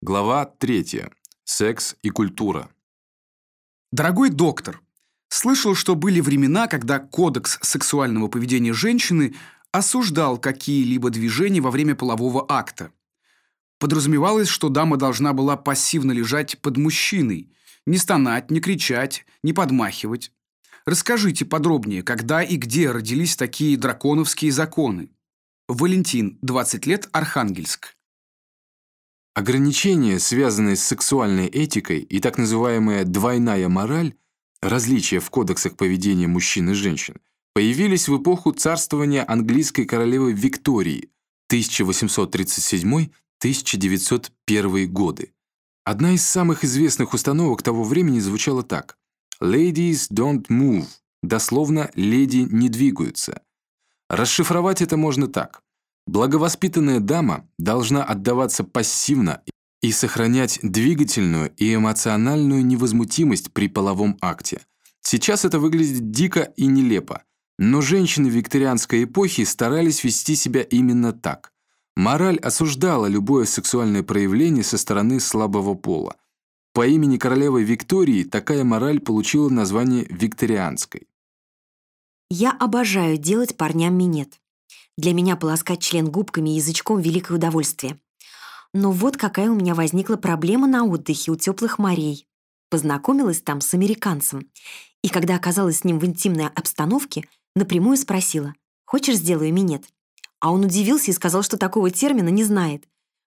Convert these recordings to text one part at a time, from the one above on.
Глава 3. Секс и культура. Дорогой доктор, слышал, что были времена, когда кодекс сексуального поведения женщины осуждал какие-либо движения во время полового акта. Подразумевалось, что дама должна была пассивно лежать под мужчиной, не стонать, не кричать, не подмахивать. Расскажите подробнее, когда и где родились такие драконовские законы. Валентин, 20 лет, Архангельск. Ограничения, связанные с сексуальной этикой и так называемая двойная мораль, различия в кодексах поведения мужчин и женщин, появились в эпоху царствования английской королевы Виктории 1837-1901 годы. Одна из самых известных установок того времени звучала так «Ladies don't move», дословно «леди не двигаются». Расшифровать это можно так. Благовоспитанная дама должна отдаваться пассивно и сохранять двигательную и эмоциональную невозмутимость при половом акте. Сейчас это выглядит дико и нелепо, но женщины викторианской эпохи старались вести себя именно так. Мораль осуждала любое сексуальное проявление со стороны слабого пола. По имени королевы Виктории такая мораль получила название викторианской. Я обожаю делать парням минет. Для меня полоскать член губками и язычком — великое удовольствие. Но вот какая у меня возникла проблема на отдыхе у теплых морей. Познакомилась там с американцем. И когда оказалась с ним в интимной обстановке, напрямую спросила, «Хочешь, сделаю минет?» А он удивился и сказал, что такого термина не знает.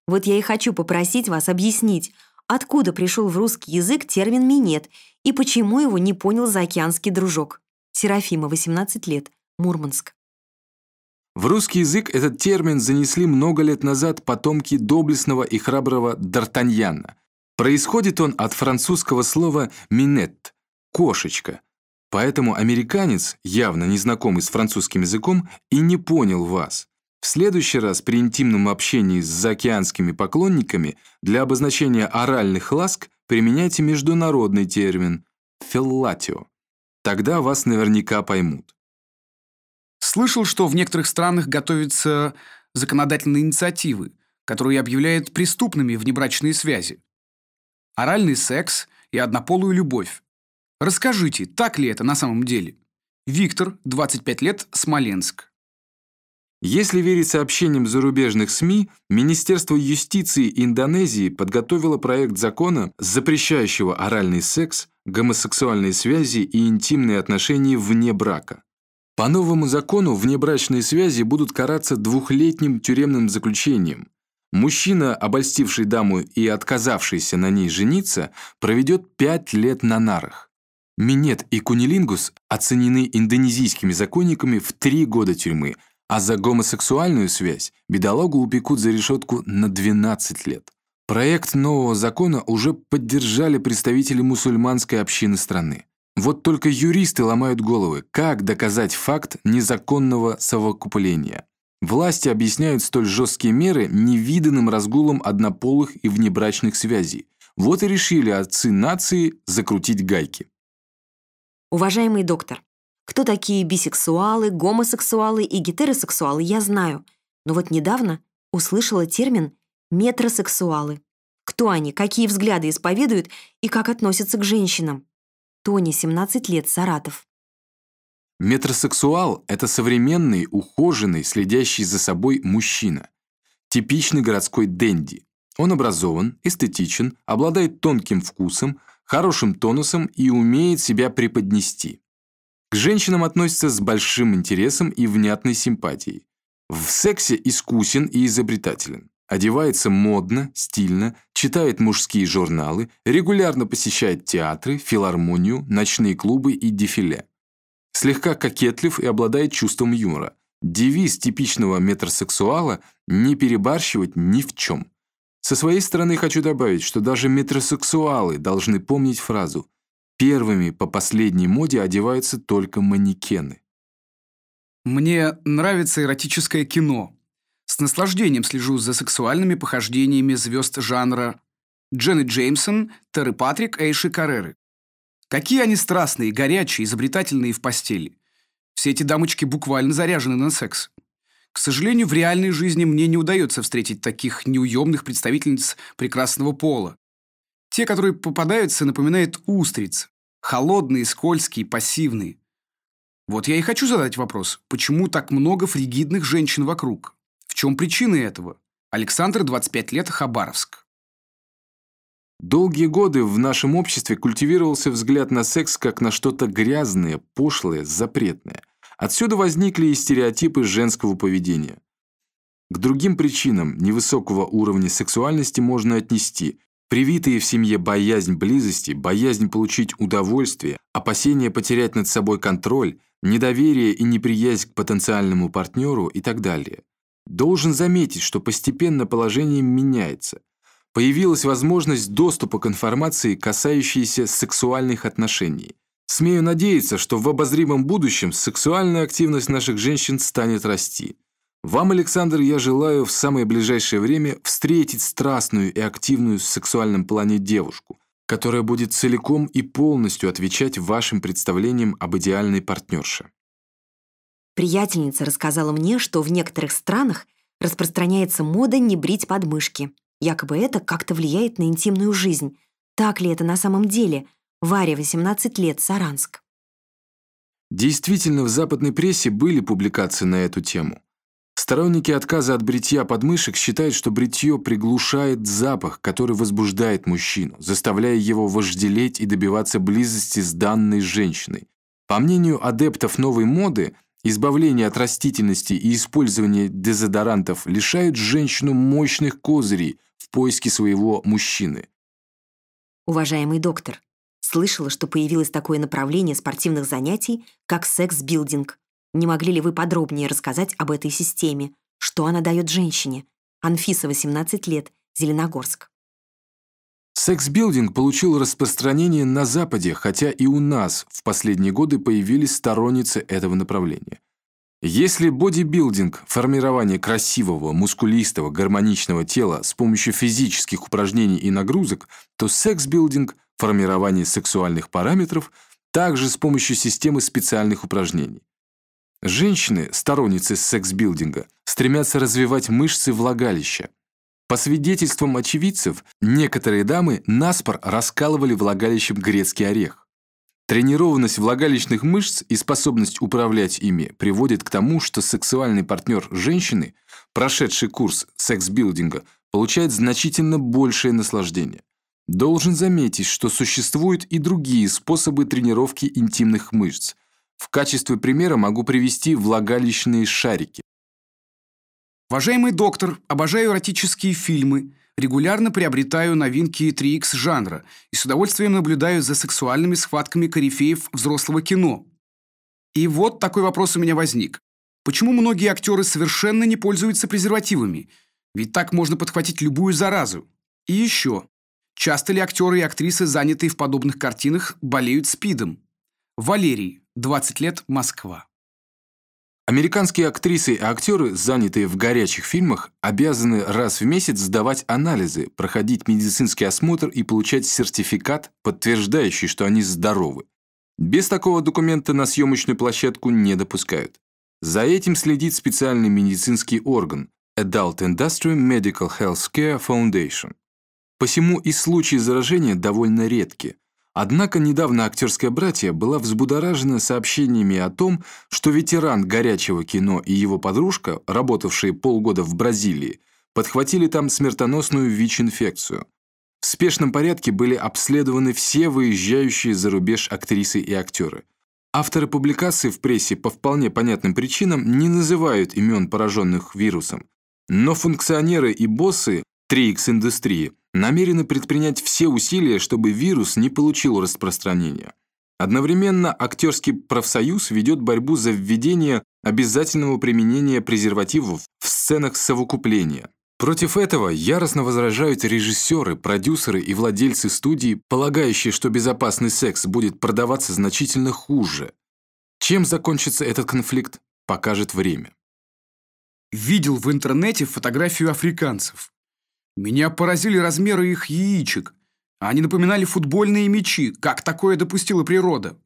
Вот я и хочу попросить вас объяснить, откуда пришел в русский язык термин «минет» и почему его не понял заокеанский дружок. Серафима, 18 лет, Мурманск. В русский язык этот термин занесли много лет назад потомки доблестного и храброго Д'Артаньяна. Происходит он от французского слова «минет» — «кошечка». Поэтому американец, явно незнакомый с французским языком, и не понял вас. В следующий раз при интимном общении с заокеанскими поклонниками для обозначения оральных ласк применяйте международный термин «феллатио». Тогда вас наверняка поймут. Слышал, что в некоторых странах готовятся законодательные инициативы, которые объявляют преступными внебрачные связи. Оральный секс и однополую любовь. Расскажите, так ли это на самом деле? Виктор, 25 лет, Смоленск. Если верить сообщениям зарубежных СМИ, Министерство юстиции Индонезии подготовило проект закона, запрещающего оральный секс, гомосексуальные связи и интимные отношения вне брака. По новому закону внебрачные связи будут караться двухлетним тюремным заключением. Мужчина, обольстивший даму и отказавшийся на ней жениться, проведет пять лет на нарах. Минет и кунилингус оценены индонезийскими законниками в три года тюрьмы, а за гомосексуальную связь бедолагу упекут за решетку на 12 лет. Проект нового закона уже поддержали представители мусульманской общины страны. Вот только юристы ломают головы, как доказать факт незаконного совокупления. Власти объясняют столь жесткие меры невиданным разгулом однополых и внебрачных связей. Вот и решили отцы нации закрутить гайки. Уважаемый доктор, кто такие бисексуалы, гомосексуалы и гетеросексуалы, я знаю. Но вот недавно услышала термин метросексуалы. Кто они, какие взгляды исповедуют и как относятся к женщинам? Тони, 17 лет, Саратов. Метросексуал – это современный, ухоженный, следящий за собой мужчина. Типичный городской денди. Он образован, эстетичен, обладает тонким вкусом, хорошим тонусом и умеет себя преподнести. К женщинам относится с большим интересом и внятной симпатией. В сексе искусен и изобретателен. Одевается модно, стильно, читает мужские журналы, регулярно посещает театры, филармонию, ночные клубы и дефиле. Слегка кокетлив и обладает чувством юмора. Девиз типичного метросексуала – не перебарщивать ни в чем. Со своей стороны хочу добавить, что даже метросексуалы должны помнить фразу «Первыми по последней моде одеваются только манекены». Мне нравится эротическое кино. Наслаждением слежу за сексуальными похождениями звезд жанра Дженнет Джеймсон, Терри Патрик, Эйши Карреры. Какие они страстные, горячие, изобретательные в постели. Все эти дамочки буквально заряжены на секс. К сожалению, в реальной жизни мне не удается встретить таких неуемных представительниц прекрасного пола. Те, которые попадаются, напоминают устриц. Холодные, скользкие, пассивные. Вот я и хочу задать вопрос. Почему так много фригидных женщин вокруг? Чем причины этого? Александр, 25 лет, Хабаровск. Долгие годы в нашем обществе культивировался взгляд на секс как на что-то грязное, пошлое, запретное. Отсюда возникли и стереотипы женского поведения. К другим причинам невысокого уровня сексуальности можно отнести привитые в семье боязнь близости, боязнь получить удовольствие, опасение потерять над собой контроль, недоверие и неприязнь к потенциальному партнеру и так далее. Должен заметить, что постепенно положение меняется – появилась возможность доступа к информации, касающейся сексуальных отношений. Смею надеяться, что в обозримом будущем сексуальная активность наших женщин станет расти. Вам, Александр, я желаю в самое ближайшее время встретить страстную и активную в сексуальном плане девушку, которая будет целиком и полностью отвечать вашим представлениям об идеальной партнерше. Приятельница рассказала мне, что в некоторых странах распространяется мода не брить подмышки. Якобы это как-то влияет на интимную жизнь. Так ли это на самом деле? Варя, 18 лет, Саранск. Действительно, в западной прессе были публикации на эту тему. Сторонники отказа от бритья подмышек считают, что бритье приглушает запах, который возбуждает мужчину, заставляя его вожделеть и добиваться близости с данной женщиной. По мнению адептов новой моды, избавление от растительности и использование дезодорантов лишают женщину мощных козырей – в поиске своего мужчины. Уважаемый доктор, слышала, что появилось такое направление спортивных занятий, как секс-билдинг. Не могли ли вы подробнее рассказать об этой системе? Что она дает женщине? Анфиса, 18 лет, Зеленогорск. Секс-билдинг получил распространение на Западе, хотя и у нас в последние годы появились сторонницы этого направления. Если бодибилдинг – формирование красивого, мускулистого, гармоничного тела с помощью физических упражнений и нагрузок, то секс-билдинг – формирование сексуальных параметров также с помощью системы специальных упражнений. Женщины, сторонницы секс-билдинга, стремятся развивать мышцы влагалища. По свидетельствам очевидцев, некоторые дамы наспор раскалывали влагалищем грецкий орех. Тренированность влагалищных мышц и способность управлять ими приводит к тому, что сексуальный партнер женщины, прошедший курс секс-билдинга, получает значительно большее наслаждение. Должен заметить, что существуют и другие способы тренировки интимных мышц. В качестве примера могу привести влагалищные шарики. Уважаемый доктор, обожаю эротические фильмы, регулярно приобретаю новинки 3X жанра и с удовольствием наблюдаю за сексуальными схватками корифеев взрослого кино. И вот такой вопрос у меня возник. Почему многие актеры совершенно не пользуются презервативами? Ведь так можно подхватить любую заразу. И еще. Часто ли актеры и актрисы, занятые в подобных картинах, болеют СПИДом? Валерий, 20 лет, Москва. Американские актрисы и актеры, занятые в горячих фильмах, обязаны раз в месяц сдавать анализы, проходить медицинский осмотр и получать сертификат, подтверждающий, что они здоровы. Без такого документа на съемочную площадку не допускают. За этим следит специальный медицинский орган Adult Industry Medical Health Care Foundation. Посему и случаи заражения довольно редки. Однако недавно актерское братье была взбудоражена сообщениями о том, что ветеран горячего кино и его подружка, работавшие полгода в Бразилии, подхватили там смертоносную ВИЧ-инфекцию. В спешном порядке были обследованы все выезжающие за рубеж актрисы и актеры. Авторы публикации в прессе по вполне понятным причинам не называют имен пораженных вирусом, но функционеры и боссы 3X-индустрии намерены предпринять все усилия, чтобы вирус не получил распространения. Одновременно актерский профсоюз ведет борьбу за введение обязательного применения презервативов в сценах совокупления. Против этого яростно возражают режиссеры, продюсеры и владельцы студий, полагающие, что безопасный секс будет продаваться значительно хуже. Чем закончится этот конфликт, покажет время. Видел в интернете фотографию африканцев. Меня поразили размеры их яичек. Они напоминали футбольные мячи. Как такое допустила природа?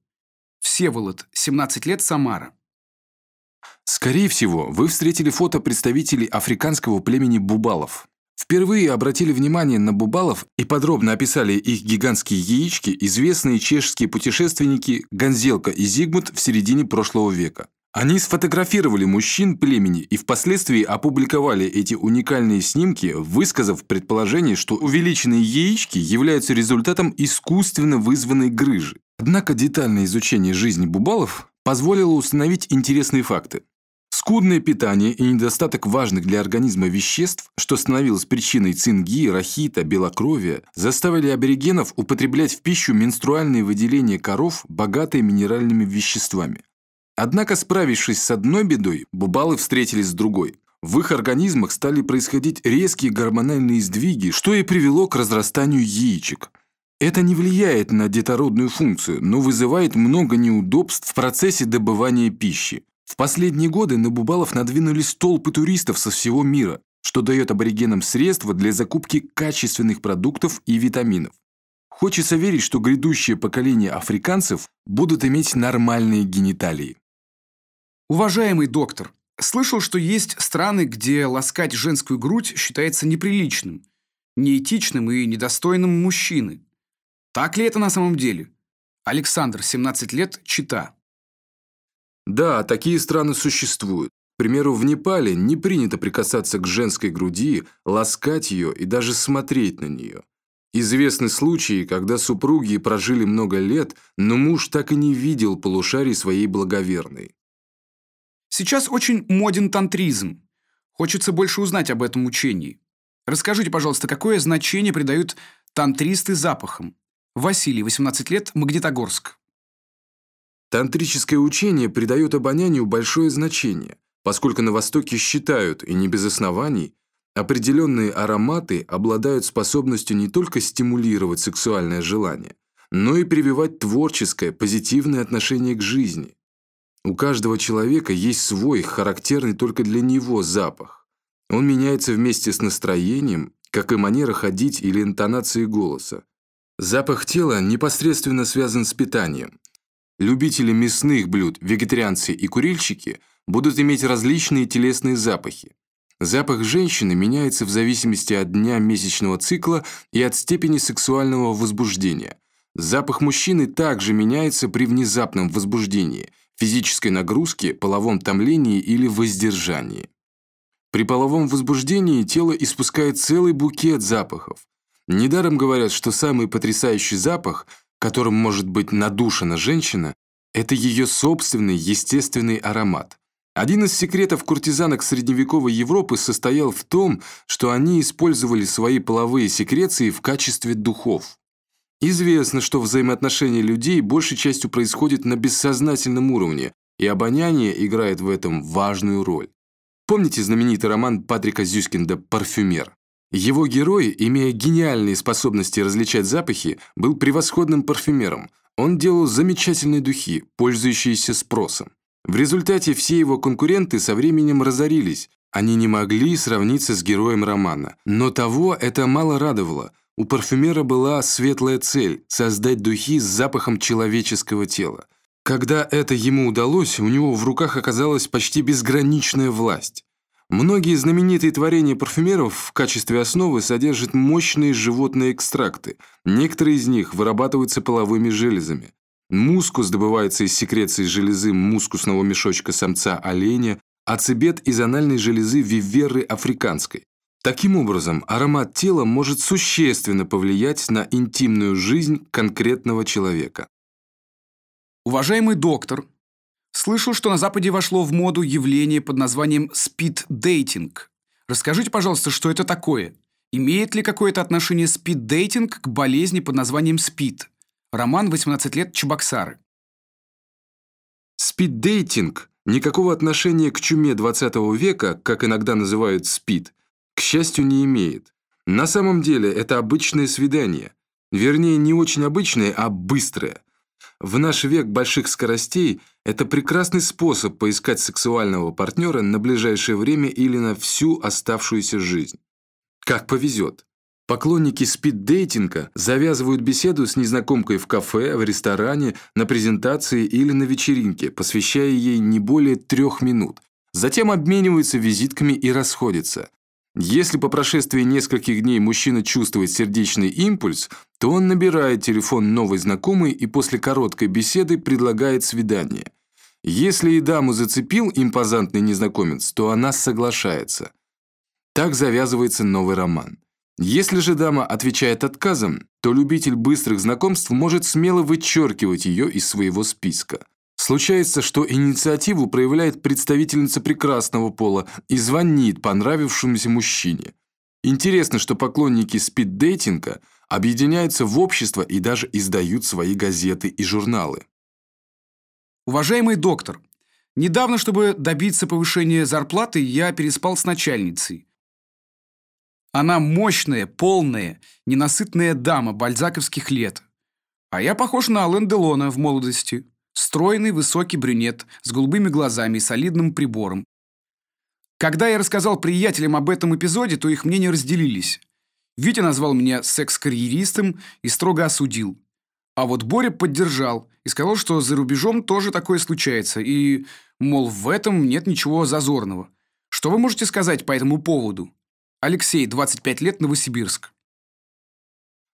Всеволод, 17 лет, Самара. Скорее всего, вы встретили фото представителей африканского племени бубалов. Впервые обратили внимание на бубалов и подробно описали их гигантские яички известные чешские путешественники Ганзелка и Зигмунд в середине прошлого века. Они сфотографировали мужчин племени и впоследствии опубликовали эти уникальные снимки, высказав предположение, что увеличенные яички являются результатом искусственно вызванной грыжи. Однако детальное изучение жизни бубалов позволило установить интересные факты. Скудное питание и недостаток важных для организма веществ, что становилось причиной цинги, рахита, белокровия, заставили аборигенов употреблять в пищу менструальные выделения коров, богатые минеральными веществами. Однако, справившись с одной бедой, бубалы встретились с другой. В их организмах стали происходить резкие гормональные сдвиги, что и привело к разрастанию яичек. Это не влияет на детородную функцию, но вызывает много неудобств в процессе добывания пищи. В последние годы на бубалов надвинулись толпы туристов со всего мира, что дает аборигенам средства для закупки качественных продуктов и витаминов. Хочется верить, что грядущее поколение африканцев будут иметь нормальные гениталии. Уважаемый доктор, слышал, что есть страны, где ласкать женскую грудь считается неприличным, неэтичным и недостойным мужчины. Так ли это на самом деле? Александр, 17 лет, чита. Да, такие страны существуют. К примеру, в Непале не принято прикасаться к женской груди, ласкать ее и даже смотреть на нее. Известны случаи, когда супруги прожили много лет, но муж так и не видел полушарий своей благоверной. Сейчас очень моден тантризм. Хочется больше узнать об этом учении. Расскажите, пожалуйста, какое значение придают тантристы запахам? Василий, 18 лет, Магнитогорск. Тантрическое учение придает обонянию большое значение, поскольку на Востоке считают, и не без оснований, определенные ароматы обладают способностью не только стимулировать сексуальное желание, но и прививать творческое, позитивное отношение к жизни. У каждого человека есть свой, характерный только для него запах. Он меняется вместе с настроением, как и манера ходить или интонации голоса. Запах тела непосредственно связан с питанием. Любители мясных блюд, вегетарианцы и курильщики будут иметь различные телесные запахи. Запах женщины меняется в зависимости от дня месячного цикла и от степени сексуального возбуждения. Запах мужчины также меняется при внезапном возбуждении – физической нагрузке, половом томлении или воздержании. При половом возбуждении тело испускает целый букет запахов. Недаром говорят, что самый потрясающий запах, которым может быть надушена женщина, это ее собственный естественный аромат. Один из секретов куртизанок средневековой Европы состоял в том, что они использовали свои половые секреции в качестве духов. Известно, что взаимоотношения людей большей частью происходят на бессознательном уровне, и обоняние играет в этом важную роль. Помните знаменитый роман Патрика Зюскинда «Парфюмер»? Его герой, имея гениальные способности различать запахи, был превосходным парфюмером. Он делал замечательные духи, пользующиеся спросом. В результате все его конкуренты со временем разорились. Они не могли сравниться с героем романа. Но того это мало радовало – у парфюмера была светлая цель – создать духи с запахом человеческого тела. Когда это ему удалось, у него в руках оказалась почти безграничная власть. Многие знаменитые творения парфюмеров в качестве основы содержат мощные животные экстракты. Некоторые из них вырабатываются половыми железами. Мускус добывается из секреции железы мускусного мешочка самца оленя, а из анальной железы виверры африканской. Таким образом, аромат тела может существенно повлиять на интимную жизнь конкретного человека. Уважаемый доктор, слышал, что на Западе вошло в моду явление под названием спид-дейтинг. Расскажите, пожалуйста, что это такое? Имеет ли какое-то отношение спид-дейтинг к болезни под названием СПИД? Роман «18 лет Чебоксары». Спид-дейтинг никакого отношения к чуме 20 века, как иногда называют СПИД, к счастью, не имеет. На самом деле это обычное свидание. Вернее, не очень обычное, а быстрое. В наш век больших скоростей это прекрасный способ поискать сексуального партнера на ближайшее время или на всю оставшуюся жизнь. Как повезет. Поклонники спид-дейтинга завязывают беседу с незнакомкой в кафе, в ресторане, на презентации или на вечеринке, посвящая ей не более трех минут, затем обмениваются визитками и расходятся. Если по прошествии нескольких дней мужчина чувствует сердечный импульс, то он набирает телефон новой знакомой и после короткой беседы предлагает свидание. Если и даму зацепил импозантный незнакомец, то она соглашается. Так завязывается новый роман. Если же дама отвечает отказом, то любитель быстрых знакомств может смело вычеркивать ее из своего списка. Случается, что инициативу проявляет представительница прекрасного пола и звонит понравившемуся мужчине. Интересно, что поклонники спиддейтинга объединяются в общество и даже издают свои газеты и журналы. Уважаемый доктор, недавно, чтобы добиться повышения зарплаты, я переспал с начальницей. Она мощная, полная, ненасытная дама бальзаковских лет. А я похож на Ален Делона в молодости. Стройный, высокий брюнет, с голубыми глазами и солидным прибором. Когда я рассказал приятелям об этом эпизоде, то их мнения разделились. Витя назвал меня секс-карьеристом и строго осудил. А вот Боря поддержал и сказал, что за рубежом тоже такое случается, и, мол, в этом нет ничего зазорного. Что вы можете сказать по этому поводу? Алексей, 25 лет, Новосибирск.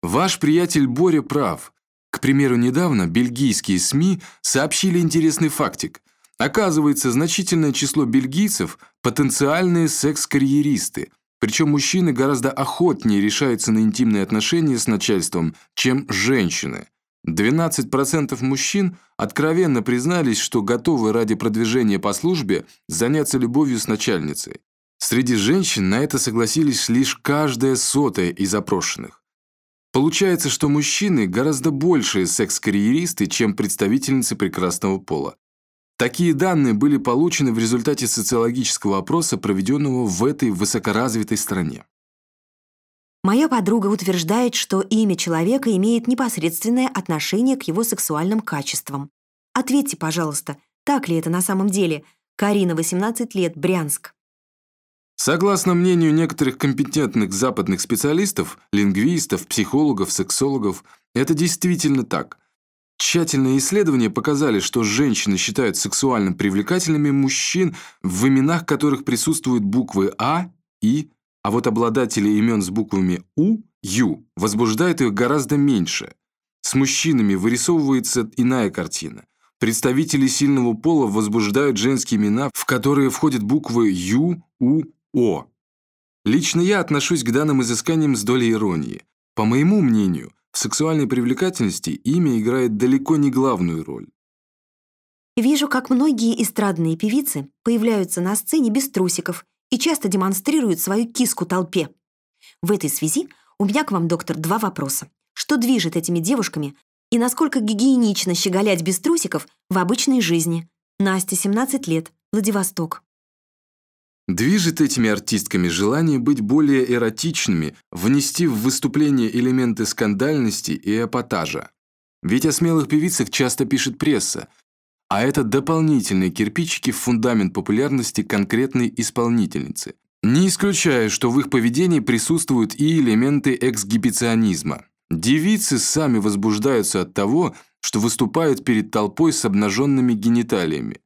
Ваш приятель Боря прав. К примеру, недавно бельгийские СМИ сообщили интересный фактик. Оказывается, значительное число бельгийцев – потенциальные секс-карьеристы. Причем мужчины гораздо охотнее решаются на интимные отношения с начальством, чем женщины. 12% мужчин откровенно признались, что готовы ради продвижения по службе заняться любовью с начальницей. Среди женщин на это согласились лишь каждая сотая из опрошенных. Получается, что мужчины гораздо большие секс-карьеристы, чем представительницы прекрасного пола. Такие данные были получены в результате социологического опроса, проведенного в этой высокоразвитой стране. Моя подруга утверждает, что имя человека имеет непосредственное отношение к его сексуальным качествам. Ответьте, пожалуйста, так ли это на самом деле? Карина, 18 лет, Брянск. Согласно мнению некоторых компетентных западных специалистов, лингвистов, психологов, сексологов, это действительно так. Тщательные исследования показали, что женщины считают сексуально привлекательными мужчин, в именах которых присутствуют буквы А, И, а вот обладатели имен с буквами У, Ю возбуждают их гораздо меньше. С мужчинами вырисовывается иная картина. Представители сильного пола возбуждают женские имена, в которые входят буквы Ю, У, о. Лично я отношусь к данным изысканиям с долей иронии. По моему мнению, в сексуальной привлекательности имя играет далеко не главную роль. Вижу, как многие эстрадные певицы появляются на сцене без трусиков и часто демонстрируют свою киску толпе. В этой связи у меня к вам, доктор, два вопроса. Что движет этими девушками и насколько гигиенично щеголять без трусиков в обычной жизни? Настя, 17 лет, Владивосток. Движет этими артистками желание быть более эротичными, внести в выступление элементы скандальности и эпатажа. Ведь о смелых певицах часто пишет пресса, а это дополнительные кирпичики в фундамент популярности конкретной исполнительницы. Не исключаю, что в их поведении присутствуют и элементы эксгибиционизма. Девицы сами возбуждаются от того, что выступают перед толпой с обнаженными гениталиями.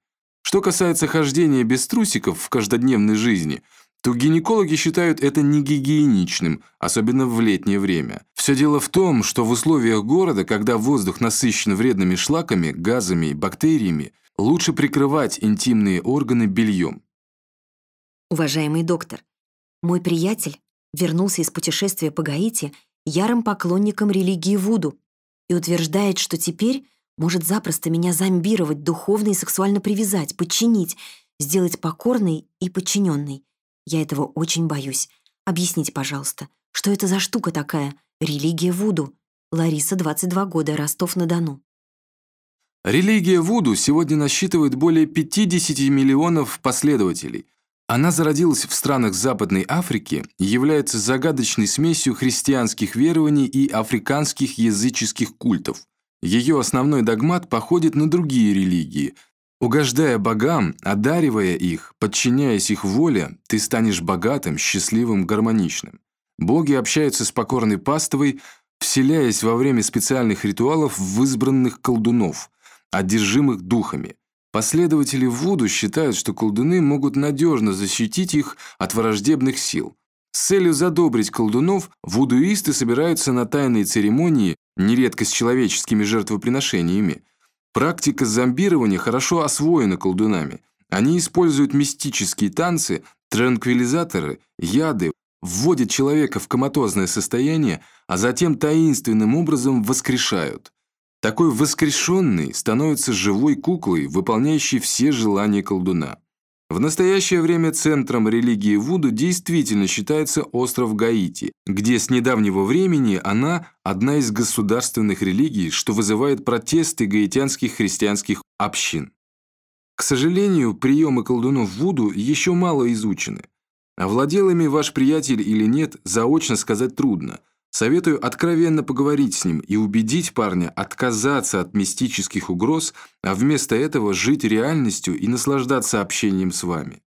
Что касается хождения без трусиков в каждодневной жизни, то гинекологи считают это негигиеничным, особенно в летнее время. Все дело в том, что в условиях города, когда воздух насыщен вредными шлаками, газами и бактериями, лучше прикрывать интимные органы бельем. Уважаемый доктор, мой приятель вернулся из путешествия по Гаити ярым поклонником религии Вуду и утверждает, что теперь может запросто меня зомбировать, духовно и сексуально привязать, подчинить, сделать покорной и подчиненной. Я этого очень боюсь. Объясните, пожалуйста, что это за штука такая? Религия Вуду. Лариса, 22 года, Ростов-на-Дону. Религия Вуду сегодня насчитывает более 50 миллионов последователей. Она зародилась в странах Западной Африки и является загадочной смесью христианских верований и африканских языческих культов. Ее основной догмат походит на другие религии. Угождая богам, одаривая их, подчиняясь их воле, ты станешь богатым, счастливым, гармоничным. Боги общаются с покорной паствой, вселяясь во время специальных ритуалов в избранных колдунов, одержимых духами. Последователи Вуду считают, что колдуны могут надежно защитить их от враждебных сил. С целью задобрить колдунов, вудуисты собираются на тайные церемонии, нередко с человеческими жертвоприношениями. Практика зомбирования хорошо освоена колдунами. Они используют мистические танцы, транквилизаторы, яды, вводят человека в коматозное состояние, а затем таинственным образом воскрешают. Такой воскрешенный становится живой куклой, выполняющей все желания колдуна. В настоящее время центром религии Вуду действительно считается остров Гаити, где с недавнего времени она одна из государственных религий, что вызывает протесты гаитянских христианских общин. К сожалению, приемы колдунов Вуду еще мало изучены. Овладел ими ваш приятель или нет, заочно сказать трудно. Советую откровенно поговорить с ним и убедить парня отказаться от мистических угроз, а вместо этого жить реальностью и наслаждаться общением с вами.